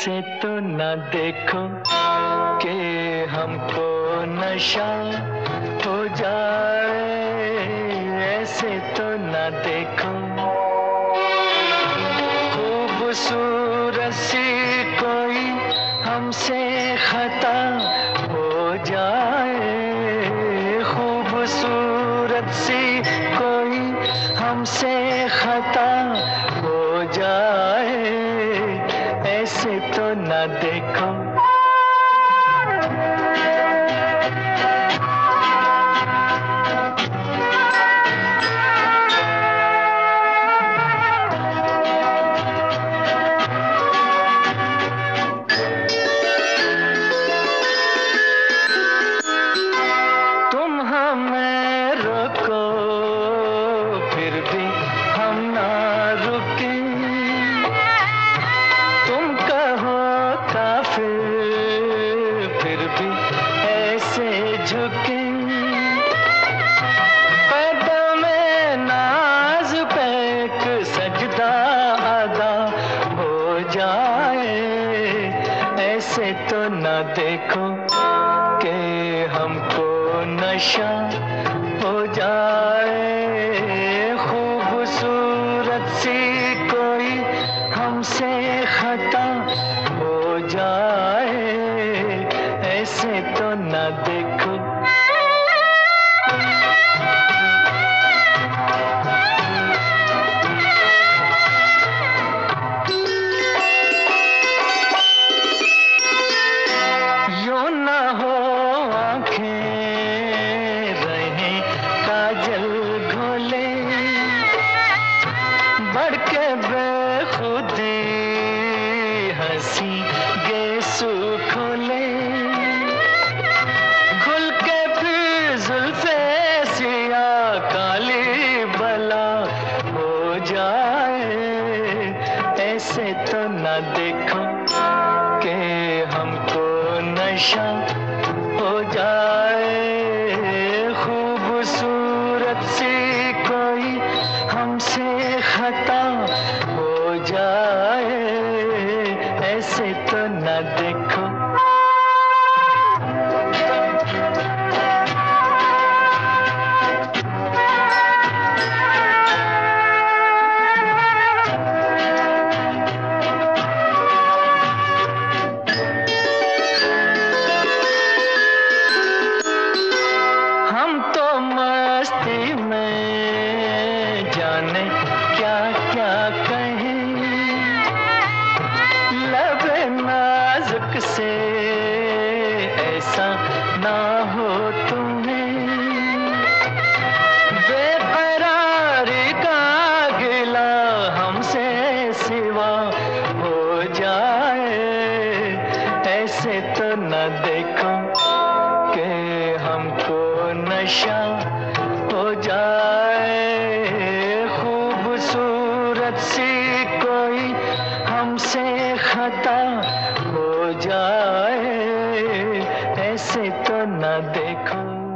से तो न देखो के हमको नशा हो जाए। ऐसे तो न देखो। खूबसूरत सी कोई हमसे खता हो जाए। खूबसूरत सी कोई हमसे खता हो जाए। देखो ऐसे तो न देखो के हमको नशा हो जाए। खूबसूरत सी कोई हमसे खता हो जाए। ऐसे तो न देखो बेखुदी हँसी गेसु खोले खुल के फिर जुल्फे सिया काली बला हो जाए। ऐसे तो न देखो के हमको नशा जाए ऐसे तो न देखो ऐसा ना हो तुम्हें। बेकरारी का गिला हमसे सिवा हो जाए। ऐसे तो न देखो के हमको नशा हो जाए। खूबसूरत सी कोई हमसे खता हो जाए। ऐसे तो न देखो।